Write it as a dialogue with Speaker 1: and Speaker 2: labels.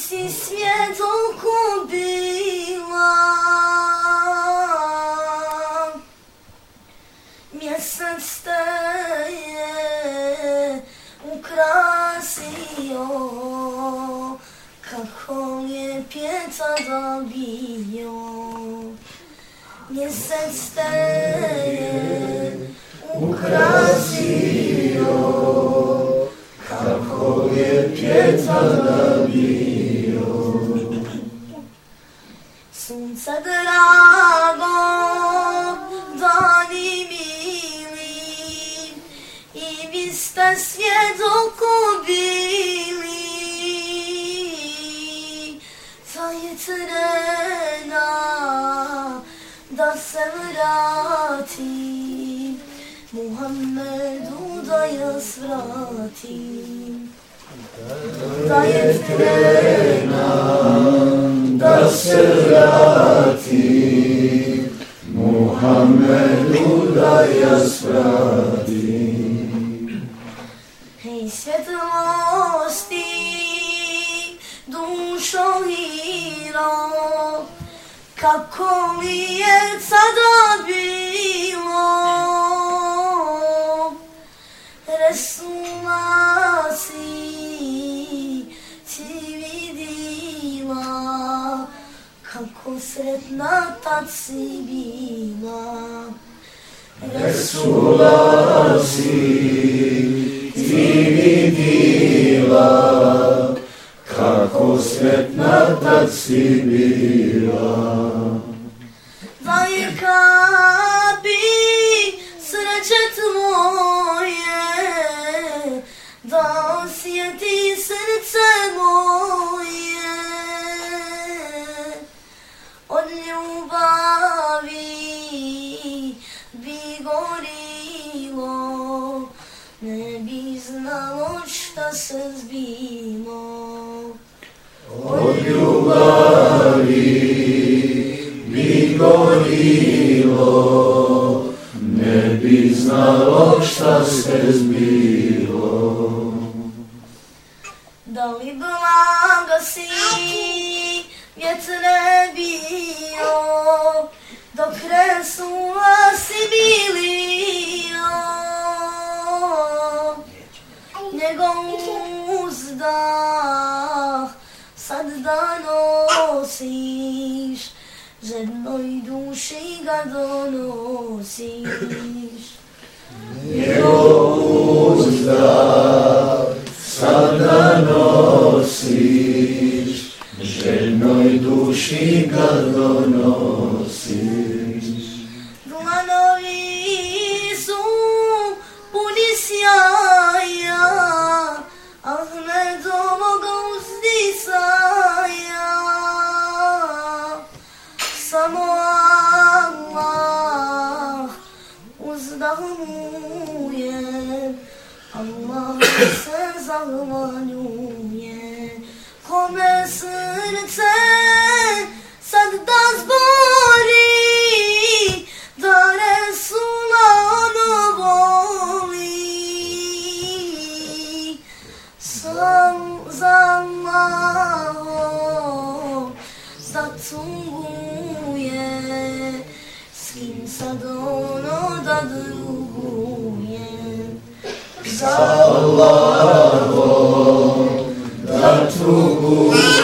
Speaker 1: si svjedoku bila. Mjesec te je ukrasio, kako je pjeca dobio. Mjesec te je ukrasio, Sunce drago, dani mili, i vi ste svjedoku bili. To je trena da se vrati, Muhammedu da ja svratim. Da je trena
Speaker 2: da se vrati, Muhammedu da ja svrati.
Speaker 1: Hej svjetlosti, dušo hiro, kako mi je sada bilo. cennet tatsibina
Speaker 2: Resul'a sivini dila Kako sretna
Speaker 1: tatsibila gorilo, ne bi znalo šta se zbilo.
Speaker 2: Od ljubavi bi gorilo, ne bi znalo šta se zbilo.
Speaker 1: Da li blaga si vjetre bio, dok Resula si bilio.
Speaker 2: gozda saddan
Speaker 1: osish zednoydu shigadon osish Gozda ظلموا يا Allah sen zalim ye Kome sırtı Sagdaz bari. Dare sulanı bari. Sam zamaho
Speaker 2: Zatungu ye. Skin sadono dadı Sallallahu the true